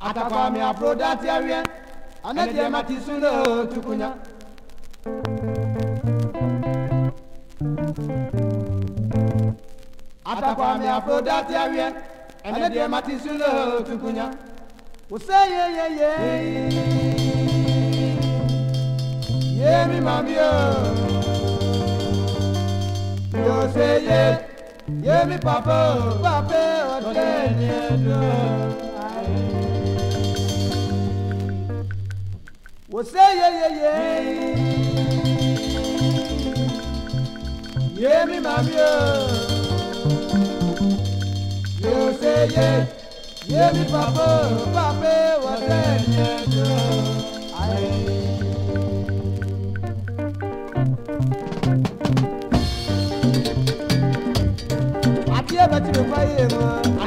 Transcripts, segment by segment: atakwame afrodite awie ane deɛ mati sunlo tukunya. atakwame afrodite awie ane deɛ mati sunlo tukunya. wosɛ ye ye mi mami o yoo se ye ye mi papa o papa o tɛ nye do. We'll say yeah, yeah, yeah. Yeah, me mommy, oh. You say yeah. Yeah, me papa, papa, what then, yeah, girl. Aye. Yeah, but you're fine, man.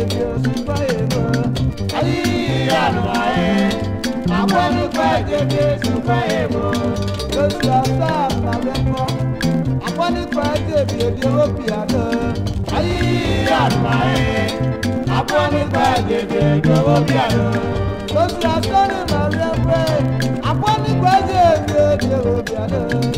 ebi oṣù báyìí mọ́. ayé ìyàlú ayé àwọn nípa ebi oṣù báyìí mọ́. lóṣù ọ̀sán àtàlẹ́ mọ́. àwọn nípa ebi ebi owó bìyà náà. ayé ìyàlú ayé àwọn nípa ebi ebi owó bìyà náà. lóṣù ọ̀sán ni màá lẹ́gbẹ̀ẹ́ àwọn nípa ebi ebi owó bìyà náà.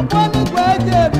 I akọni gbẹdẹ mi.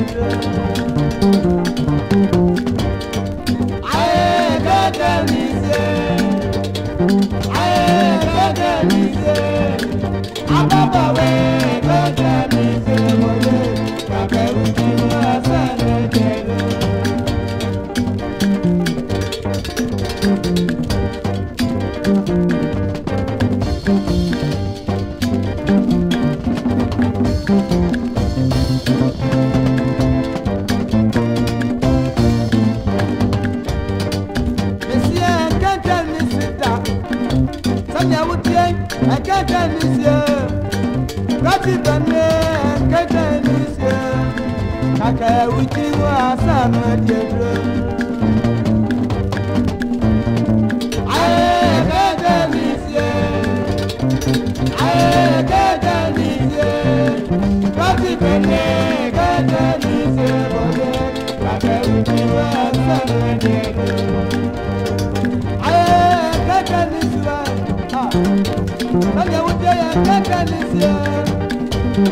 Onya wutie ekete nisie. Kati bene ekete nisie. Kaka wuti wa sanu diedro. Aye ekete nisie. Aye ekete nisie. mekanisiye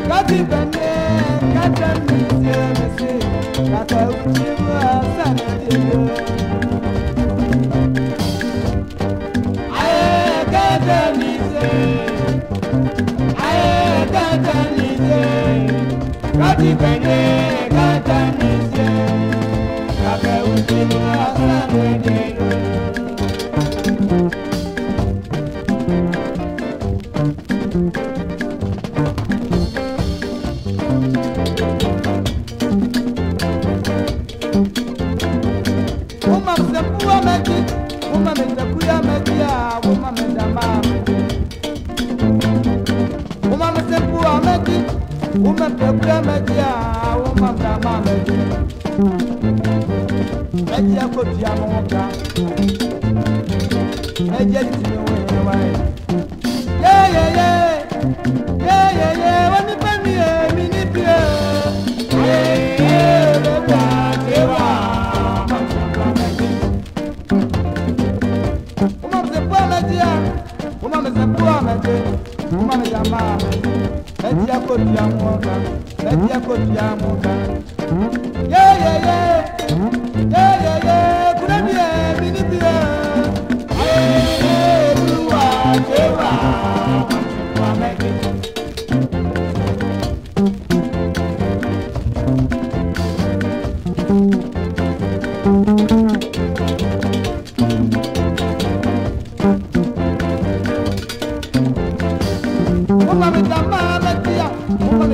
kati bende kata misiye misi kata uchiwa sana diyo. Aye kata misiye aye kata misiye kati bende kata misiye Uma pekura media, uma brama media. Media kotia moka. Media tino Yeah yeah yeah. kotia muka bebia kotia muka ye ye ye ye ye ye kunamie minitie aye luwa jewa wameke Mama, mama, mama, mama. Mama,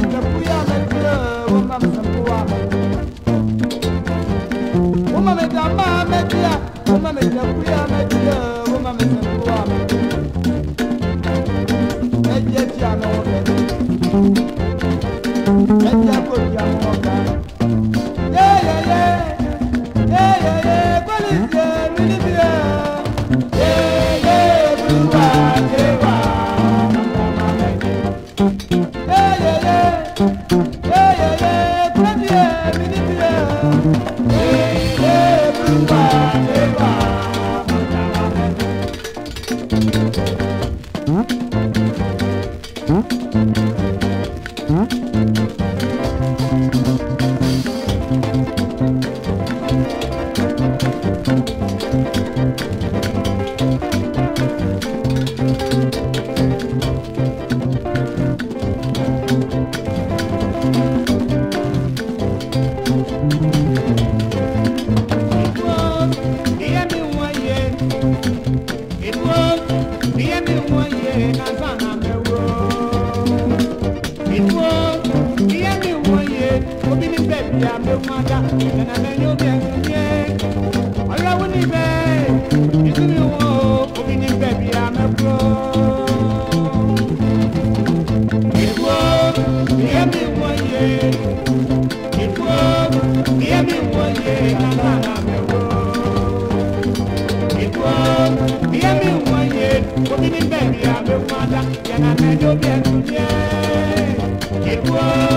It was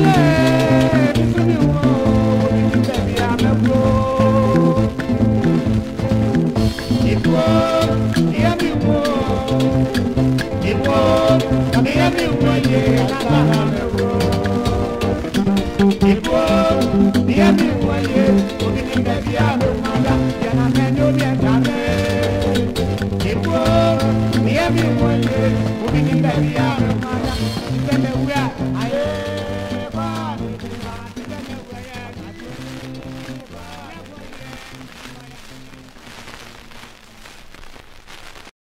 Amen.